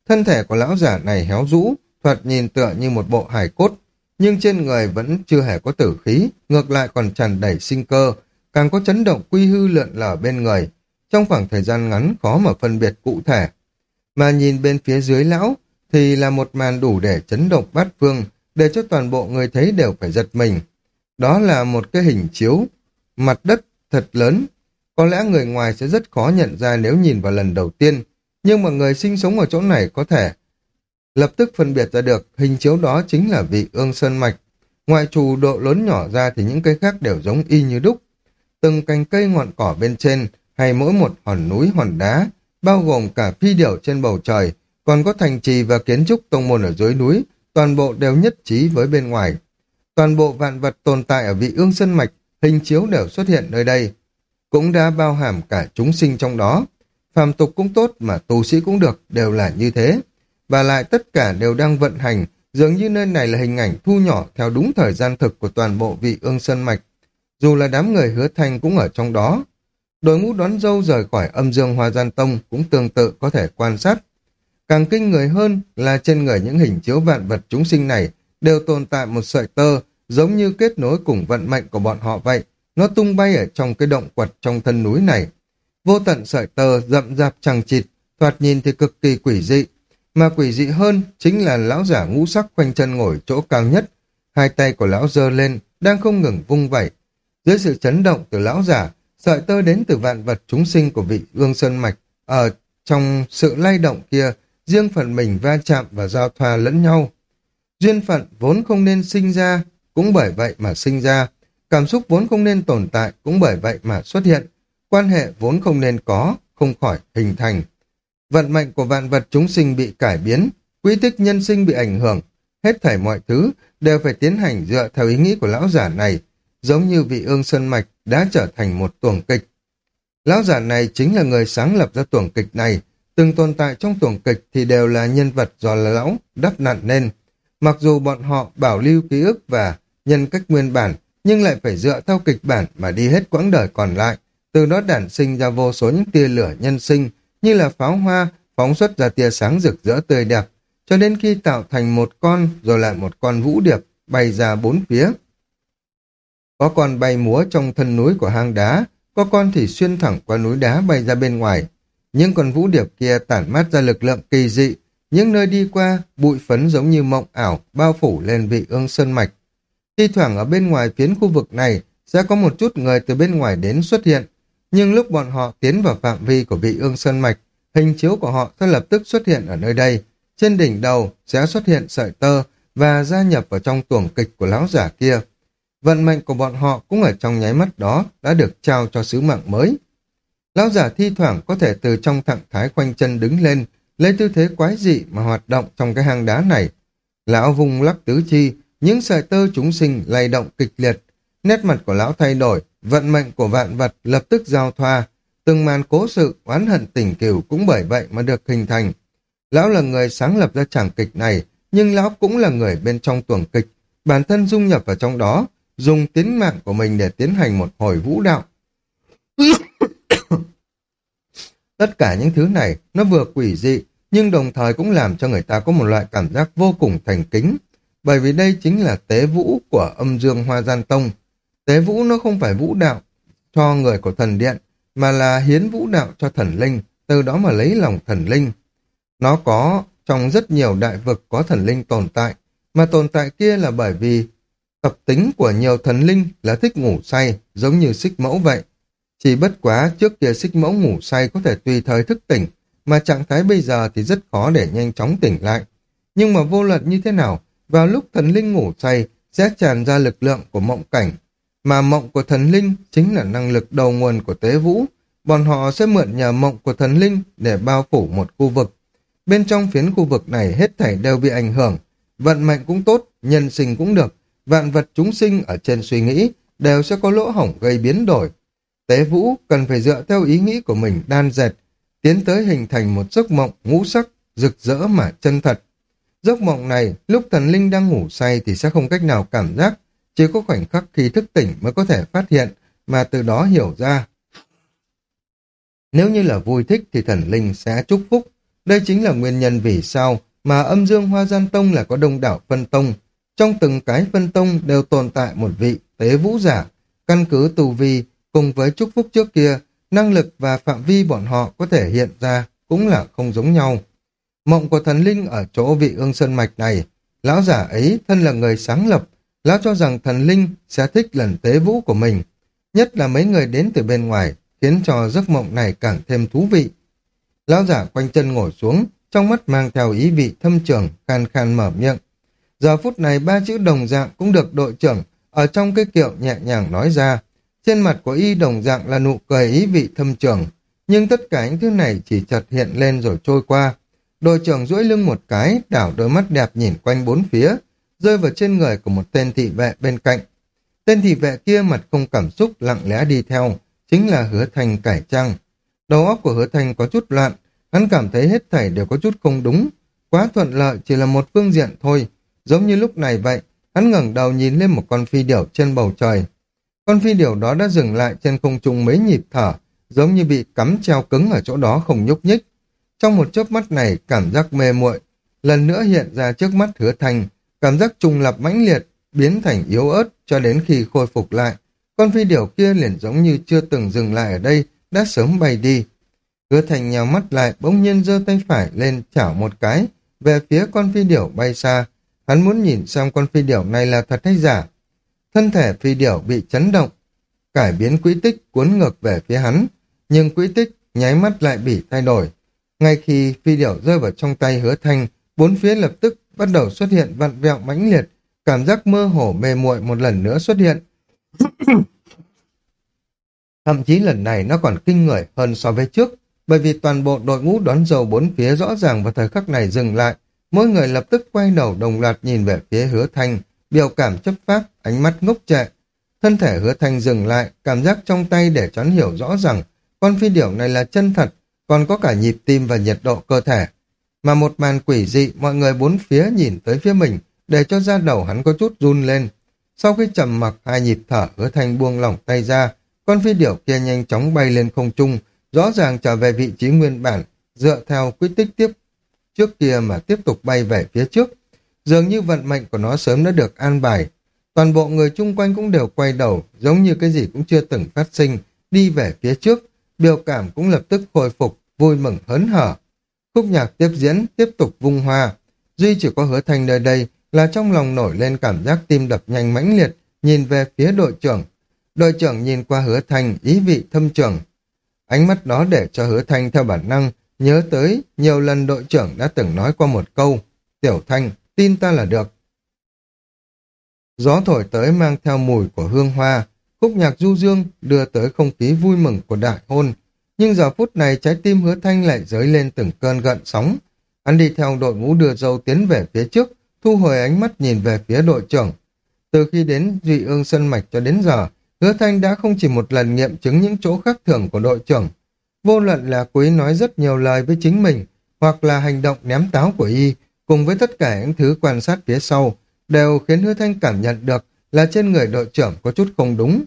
Thân thể của lão giả này héo rũ, thoạt nhìn tựa như một bộ hài cốt, nhưng trên người vẫn chưa hề có tử khí, ngược lại còn tràn đầy sinh cơ, càng có chấn động quy hư lượn lở bên người. Trong khoảng thời gian ngắn khó mà phân biệt cụ thể. Mà nhìn bên phía dưới lão thì là một màn đủ để chấn động bát phương, để cho toàn bộ người thấy đều phải giật mình. Đó là một cái hình chiếu, mặt đất thật lớn. Có lẽ người ngoài sẽ rất khó nhận ra nếu nhìn vào lần đầu tiên, nhưng mà người sinh sống ở chỗ này có thể lập tức phân biệt ra được hình chiếu đó chính là vị ương sơn mạch. Ngoài trù độ lớn nhỏ ra thì những cây khác đều giống y như đúc. Từng cành cây ngọn cỏ bên trên hay mỗi một hòn núi hòn đá, bao gồm cả phi điểu trên bầu trời, còn có thành trì và kiến trúc tông môn ở dưới núi, toàn bộ đều nhất trí với bên ngoài. Toàn bộ vạn vật tồn tại ở vị ương sơn mạch, hình chiếu đều xuất hiện nơi đây, cũng đã bao hàm cả chúng sinh trong đó. Phàm tục cũng tốt mà tu sĩ cũng được, đều là như thế và lại tất cả đều đang vận hành, dường như nơi này là hình ảnh thu nhỏ theo đúng thời gian thực của toàn bộ vị ương sơn mạch. Dù là đám người hứa thanh cũng ở trong đó. Đội ngũ đón dâu rời khỏi âm dương hoa gian tông cũng tương tự có thể quan sát. Càng kinh người hơn là trên người những hình chiếu vạn vật chúng sinh này đều tồn tại một sợi tơ giống như kết nối cùng vận mệnh của bọn họ vậy. Nó tung bay ở trong cái động quật trong thân núi này. Vô tận sợi tơ rậm rạp chằng chịt, thoạt nhìn thì cực kỳ quỷ dị, mà quỷ dị hơn chính là lão giả ngũ sắc quanh chân ngồi chỗ cao nhất. Hai tay của lão giơ lên, đang không ngừng vung vẩy. Dưới sự chấn động từ lão giả, sợi tơ đến từ vạn vật chúng sinh của vị ương sơn mạch. Ở trong sự lay động kia, riêng phần mình va chạm và giao thoa lẫn nhau. Duyên phận vốn không nên sinh ra, cũng bởi vậy mà sinh ra. Cảm xúc vốn không nên tồn tại, cũng bởi vậy mà xuất hiện. Quan hệ vốn không nên có, không khỏi hình thành. Vận mệnh của vạn vật chúng sinh bị cải biến, quy tích nhân sinh bị ảnh hưởng, hết thảy mọi thứ đều phải tiến hành dựa theo ý nghĩ của lão giả này, giống như vị ương sơn mạch đã trở thành một tuồng kịch. Lão giả này chính là người sáng lập ra tuồng kịch này, từng tồn tại trong tuồng kịch thì đều là nhân vật do lão đắp nặn nên. Mặc dù bọn họ bảo lưu ký ức và nhân cách nguyên bản, nhưng lại phải dựa theo kịch bản mà đi hết quãng đời còn lại, từ đó đản sinh ra vô số những tia lửa nhân sinh, như là pháo hoa phóng xuất ra tia sáng rực rỡ tươi đẹp, cho đến khi tạo thành một con rồi lại một con vũ điệp bay ra bốn phía. Có con bay múa trong thân núi của hang đá, có con thì xuyên thẳng qua núi đá bay ra bên ngoài những con vũ điệp kia tản mát ra lực lượng kỳ dị, những nơi đi qua, bụi phấn giống như mộng ảo bao phủ lên vị ương sơn mạch. Thi thoảng ở bên ngoài phiến khu vực này sẽ có một chút người từ bên ngoài đến xuất hiện, nhưng lúc bọn họ tiến vào phạm vi của vị ương sơn mạch, hình chiếu của họ sẽ lập tức xuất hiện ở nơi đây. Trên đỉnh đầu sẽ xuất hiện sợi tơ và gia nhập vào trong tuồng kịch của lão giả kia. Vận mệnh của bọn họ cũng ở trong nháy mắt đó đã được trao cho sứ mạng mới. Lão giả thi thoảng có thể từ trong thẳng thái quanh chân đứng lên, lấy tư thế quái dị mà hoạt động trong cái hang đá này. Lão vùng lắc tứ chi, những sợi tơ chúng sinh lay động kịch liệt. Nét mặt của lão thay đổi, vận mệnh của vạn vật lập tức giao thoa, từng màn cố sự oán hận tình cửu cũng bởi vậy mà được hình thành. Lão là người sáng lập ra tràng kịch này, nhưng lão cũng là người bên trong tuồng kịch, bản thân dung nhập vào trong đó, dùng tính mạng của mình để tiến hành một hồi vũ đạo. Tất cả những thứ này nó vừa quỷ dị, nhưng đồng thời cũng làm cho người ta có một loại cảm giác vô cùng thành kính, bởi vì đây chính là tế vũ của âm dương hoa gian tông, Tế vũ nó không phải vũ đạo cho người của thần điện, mà là hiến vũ đạo cho thần linh, từ đó mà lấy lòng thần linh. Nó có trong rất nhiều đại vực có thần linh tồn tại, mà tồn tại kia là bởi vì tập tính của nhiều thần linh là thích ngủ say, giống như xích mẫu vậy. Chỉ bất quá trước kia xích mẫu ngủ say có thể tùy thời thức tỉnh, mà trạng thái bây giờ thì rất khó để nhanh chóng tỉnh lại. Nhưng mà vô luận như thế nào, vào lúc thần linh ngủ say sẽ tràn ra lực lượng của mộng cảnh, mà mộng của thần linh chính là năng lực đầu nguồn của tế vũ. Bọn họ sẽ mượn nhờ mộng của thần linh để bao phủ một khu vực. Bên trong phiến khu vực này hết thảy đều bị ảnh hưởng. Vận mệnh cũng tốt, nhân sinh cũng được. Vạn vật chúng sinh ở trên suy nghĩ đều sẽ có lỗ hổng gây biến đổi. Tế vũ cần phải dựa theo ý nghĩ của mình đan dệt, tiến tới hình thành một giấc mộng ngũ sắc, rực rỡ mà chân thật. Giấc mộng này, lúc thần linh đang ngủ say thì sẽ không cách nào cảm giác, chỉ có khoảnh khắc khi thức tỉnh mới có thể phát hiện, mà từ đó hiểu ra. Nếu như là vui thích thì thần linh sẽ chúc phúc. Đây chính là nguyên nhân vì sao mà âm dương hoa gian tông là có đông đảo phân tông. Trong từng cái phân tông đều tồn tại một vị tế vũ giả, căn cứ tù vi cùng với chúc phúc trước kia, năng lực và phạm vi bọn họ có thể hiện ra cũng là không giống nhau. Mộng của thần linh ở chỗ vị ương sơn mạch này, lão giả ấy thân là người sáng lập, lão cho rằng thần linh sẽ thích lần tế vũ của mình, nhất là mấy người đến từ bên ngoài, khiến cho giấc mộng này càng thêm thú vị. Lão giả quanh chân ngồi xuống, trong mắt mang theo ý vị thâm trường, khan khan mở miệng. Giờ phút này ba chữ đồng dạng cũng được đội trưởng ở trong cái kiệu nhẹ nhàng nói ra. Trên mặt của y đồng dạng là nụ cười ý vị thâm trường, nhưng tất cả những thứ này chỉ chợt hiện lên rồi trôi qua. Đội trưởng duỗi lưng một cái, đảo đôi mắt đẹp nhìn quanh bốn phía, rơi vào trên người của một tên thị vệ bên cạnh. Tên thị vệ kia mặt không cảm xúc lặng lẽ đi theo, chính là hứa thành cải trăng. Đầu óc của hứa thành có chút loạn, hắn cảm thấy hết thảy đều có chút không đúng. Quá thuận lợi chỉ là một phương diện thôi, giống như lúc này vậy, hắn ngẩng đầu nhìn lên một con phi điểu trên bầu trời. Con phi điểu đó đã dừng lại trên không trung mấy nhịp thở, giống như bị cắm treo cứng ở chỗ đó không nhúc nhích. Trong một chớp mắt này, cảm giác mê muội lần nữa hiện ra trước mắt hứa thành, cảm giác trùng lập mãnh liệt, biến thành yếu ớt cho đến khi khôi phục lại. Con phi điểu kia liền giống như chưa từng dừng lại ở đây, đã sớm bay đi. Hứa thành nhào mắt lại, bỗng nhiên giơ tay phải lên chảo một cái, về phía con phi điểu bay xa. Hắn muốn nhìn xem con phi điểu này là thật hay giả. Thân thể phi điểu bị chấn động, cải biến quỹ tích cuốn ngược về phía hắn, nhưng quỹ tích nháy mắt lại bị thay đổi. Ngay khi phi điểu rơi vào trong tay hứa thanh, bốn phía lập tức bắt đầu xuất hiện vặn vẹo mãnh liệt, cảm giác mơ hồ mê muội một lần nữa xuất hiện. Thậm chí lần này nó còn kinh người hơn so với trước, bởi vì toàn bộ đội ngũ đón dầu bốn phía rõ ràng vào thời khắc này dừng lại, mỗi người lập tức quay đầu đồng loạt nhìn về phía hứa thanh, biểu cảm chấp pháp, ánh mắt ngốc trệ. Thân thể hứa thanh dừng lại, cảm giác trong tay để choán hiểu rõ rằng con phi điểu này là chân thật, còn có cả nhịp tim và nhiệt độ cơ thể. Mà một màn quỷ dị, mọi người bốn phía nhìn tới phía mình, để cho da đầu hắn có chút run lên. Sau khi trầm mặc hai nhịp thở, hứa thanh buông lỏng tay ra, con phi điểu kia nhanh chóng bay lên không trung, rõ ràng trở về vị trí nguyên bản, dựa theo quy tích tiếp trước kia mà tiếp tục bay về phía trước. Dường như vận mệnh của nó sớm đã được an bài. Toàn bộ người chung quanh cũng đều quay đầu, giống như cái gì cũng chưa từng phát sinh, đi về phía trước. Biểu cảm cũng lập tức khôi phục, vui mừng hớn hở. Khúc nhạc tiếp diễn, tiếp tục vung hoa. Duy chỉ có hứa thanh nơi đây là trong lòng nổi lên cảm giác tim đập nhanh mãnh liệt, nhìn về phía đội trưởng. Đội trưởng nhìn qua hứa thanh ý vị thâm trường. Ánh mắt đó để cho hứa thanh theo bản năng, nhớ tới nhiều lần đội trưởng đã từng nói qua một câu, Tiểu Thanh, tin ta là được. Gió thổi tới mang theo mùi của hương hoa, khúc nhạc du dương đưa tới không khí vui mừng của đại hôn. Nhưng giờ phút này trái tim hứa thanh lại dấy lên từng cơn gợn sóng. Hắn đi theo đội ngũ đưa dâu tiến về phía trước, thu hồi ánh mắt nhìn về phía đội trưởng. Từ khi đến Duy ương sân mạch cho đến giờ, hứa thanh đã không chỉ một lần nghiệm chứng những chỗ khác thường của đội trưởng. Vô luận là quý nói rất nhiều lời với chính mình, hoặc là hành động ném táo của y, cùng với tất cả những thứ quan sát phía sau, đều khiến hứa thanh cảm nhận được là trên người đội trưởng có chút không đúng.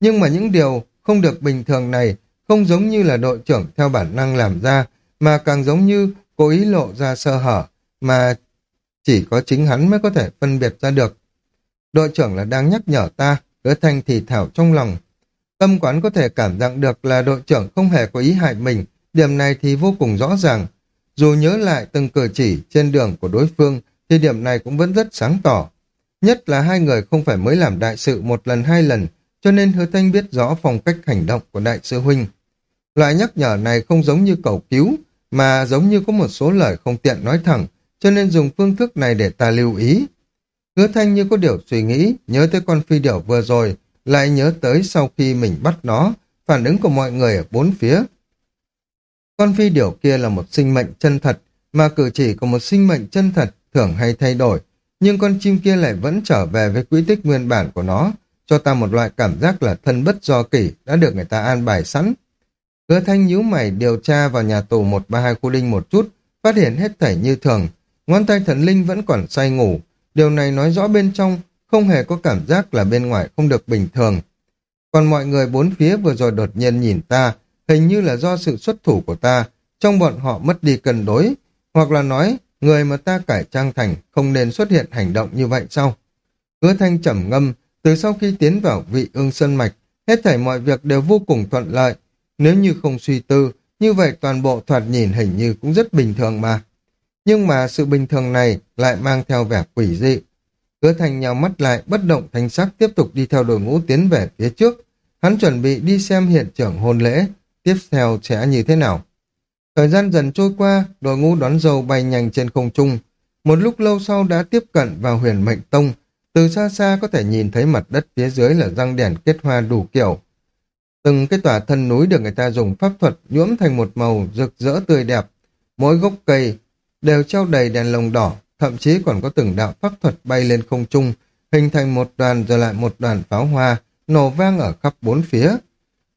Nhưng mà những điều không được bình thường này không giống như là đội trưởng theo bản năng làm ra, mà càng giống như cố ý lộ ra sơ hở, mà chỉ có chính hắn mới có thể phân biệt ra được. Đội trưởng là đang nhắc nhở ta, hứa thanh thì thảo trong lòng. Tâm quán có thể cảm nhận được là đội trưởng không hề có ý hại mình, điểm này thì vô cùng rõ ràng. Dù nhớ lại từng cử chỉ trên đường của đối phương, thì điểm này cũng vẫn rất sáng tỏ. Nhất là hai người không phải mới làm đại sự một lần hai lần, cho nên hứa thanh biết rõ phong cách hành động của đại sư huynh. Loại nhắc nhở này không giống như cầu cứu, mà giống như có một số lời không tiện nói thẳng, cho nên dùng phương thức này để ta lưu ý. Hứa thanh như có điều suy nghĩ, nhớ tới con phi điểu vừa rồi, lại nhớ tới sau khi mình bắt nó, phản ứng của mọi người ở bốn phía. Con phi điểu kia là một sinh mệnh chân thật, mà cử chỉ của một sinh mệnh chân thật thường hay thay đổi, nhưng con chim kia lại vẫn trở về với quỹ tích nguyên bản của nó, cho ta một loại cảm giác là thân bất do kỷ đã được người ta an bài sẵn. Hứa thanh nhíu mày điều tra vào nhà tù 132 khu đinh một chút, phát hiện hết thảy như thường. Ngón tay thần linh vẫn còn say ngủ. Điều này nói rõ bên trong không hề có cảm giác là bên ngoài không được bình thường. Còn mọi người bốn phía vừa rồi đột nhiên nhìn ta, hình như là do sự xuất thủ của ta, trong bọn họ mất đi cân đối, hoặc là nói người mà ta cải trang thành không nên xuất hiện hành động như vậy sao? Hứa thanh trầm ngâm, từ sau khi tiến vào vị ương sơn mạch, hết thảy mọi việc đều vô cùng thuận lợi. Nếu như không suy tư, như vậy toàn bộ thoạt nhìn hình như cũng rất bình thường mà. Nhưng mà sự bình thường này lại mang theo vẻ quỷ dị. Hứa thành nhào mắt lại, bất động thanh sắc tiếp tục đi theo đội ngũ tiến về phía trước. Hắn chuẩn bị đi xem hiện trường hôn lễ, tiếp theo sẽ như thế nào. Thời gian dần trôi qua, đội ngũ đón dâu bay nhanh trên không trung. Một lúc lâu sau đã tiếp cận vào huyền mệnh tông. Từ xa xa có thể nhìn thấy mặt đất phía dưới là răng đèn kết hoa đủ kiểu. Từng cái tòa thân núi được người ta dùng pháp thuật nhuỗm thành một màu rực rỡ tươi đẹp. Mỗi gốc cây đều treo đầy đèn lồng đỏ, thậm chí còn có từng đạo pháp thuật bay lên không trung, hình thành một đoàn rồi lại một đoàn pháo hoa, nổ vang ở khắp bốn phía.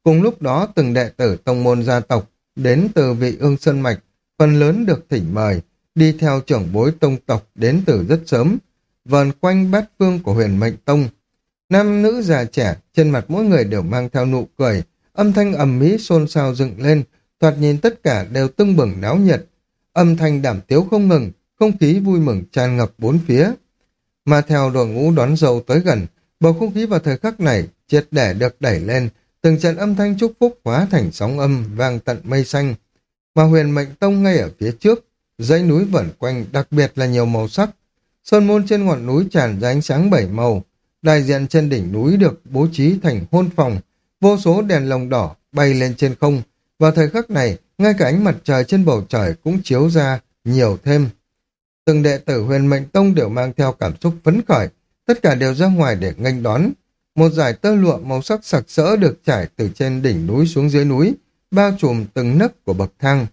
Cùng lúc đó từng đệ tử tông môn gia tộc đến từ vị ương sơn mạch, phần lớn được thỉnh mời, đi theo trưởng bối tông tộc đến từ rất sớm, vờn quanh bát phương của huyền mệnh tông. Nam nữ già trẻ, trên mặt mỗi người đều mang theo nụ cười, âm thanh ầm mỹ xôn xao dựng lên, thoạt nhìn tất cả đều tưng bừng náo nhiệt. Âm thanh đảm tiếu không ngừng, không khí vui mừng tràn ngập bốn phía. Mà theo đội ngũ đón dâu tới gần, bầu không khí vào thời khắc này triệt để được đẩy lên, từng trận âm thanh chúc phúc hóa thành sóng âm vang tận mây xanh. Mà huyền mệnh tông ngay ở phía trước, dãy núi vẩn quanh đặc biệt là nhiều màu sắc. Sơn môn trên ngọn núi tràn ra ánh sáng bảy màu, đại diện trên đỉnh núi được bố trí thành hôn phòng, vô số đèn lồng đỏ bay lên trên không. Vào thời khắc này, ngay cả ánh mặt trời trên bầu trời cũng chiếu ra nhiều thêm. Từng đệ tử huyền mệnh tông đều mang theo cảm xúc phấn khởi, tất cả đều ra ngoài để nghênh đón. Một dải tơ lụa màu sắc sặc sỡ được trải từ trên đỉnh núi xuống dưới núi, bao trùm từng nấc của bậc thang.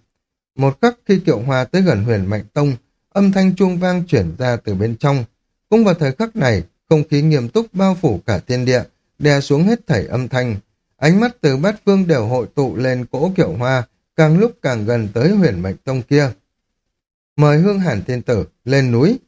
Một khắc khi kiệu hoa tới gần huyền mệnh tông, âm thanh chuông vang chuyển ra từ bên trong. Cũng vào thời khắc này, không khí nghiêm túc bao phủ cả thiên địa, đè xuống hết thảy âm thanh. Ánh mắt từ bát phương đều hội tụ lên cỗ kiệu hoa, càng lúc càng gần tới huyền mệnh tông kia. Mời hương hàn thiên tử lên núi.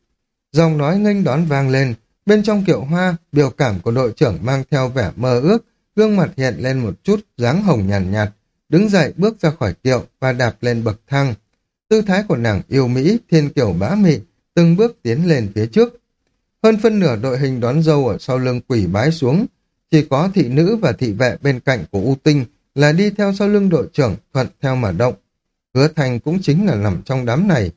Dòng nói nghênh đón vang lên, bên trong kiệu hoa, biểu cảm của đội trưởng mang theo vẻ mơ ước, gương mặt hiện lên một chút dáng hồng nhàn nhạt, nhạt, đứng dậy bước ra khỏi kiệu và đạp lên bậc thang. Tư thái của nàng yêu Mỹ, thiên kiểu bá mị, từng bước tiến lên phía trước. Hơn phân nửa đội hình đón dâu ở sau lưng quỷ bái xuống, chỉ có thị nữ và thị vệ bên cạnh của U Tinh là đi theo sau lưng đội trưởng thuận theo mà động. Hứa Thành cũng chính là nằm trong đám này.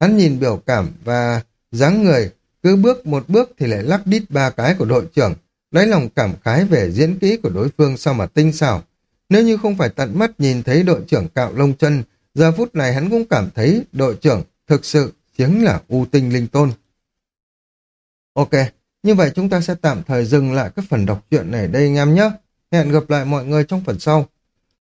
Hắn nhìn biểu cảm và dáng người, cứ bước một bước thì lại lắc đít ba cái của đội trưởng, lấy lòng cảm khái về diễn kỹ của đối phương sao mà tinh xảo. Nếu như không phải tận mắt nhìn thấy đội trưởng cạo lông chân, giờ phút này hắn cũng cảm thấy đội trưởng thực sự chính là U Tinh Linh Tôn. Ok, như vậy chúng ta sẽ tạm thời dừng lại các phần đọc truyện này đây anh em nhé. Hẹn gặp lại mọi người trong phần sau.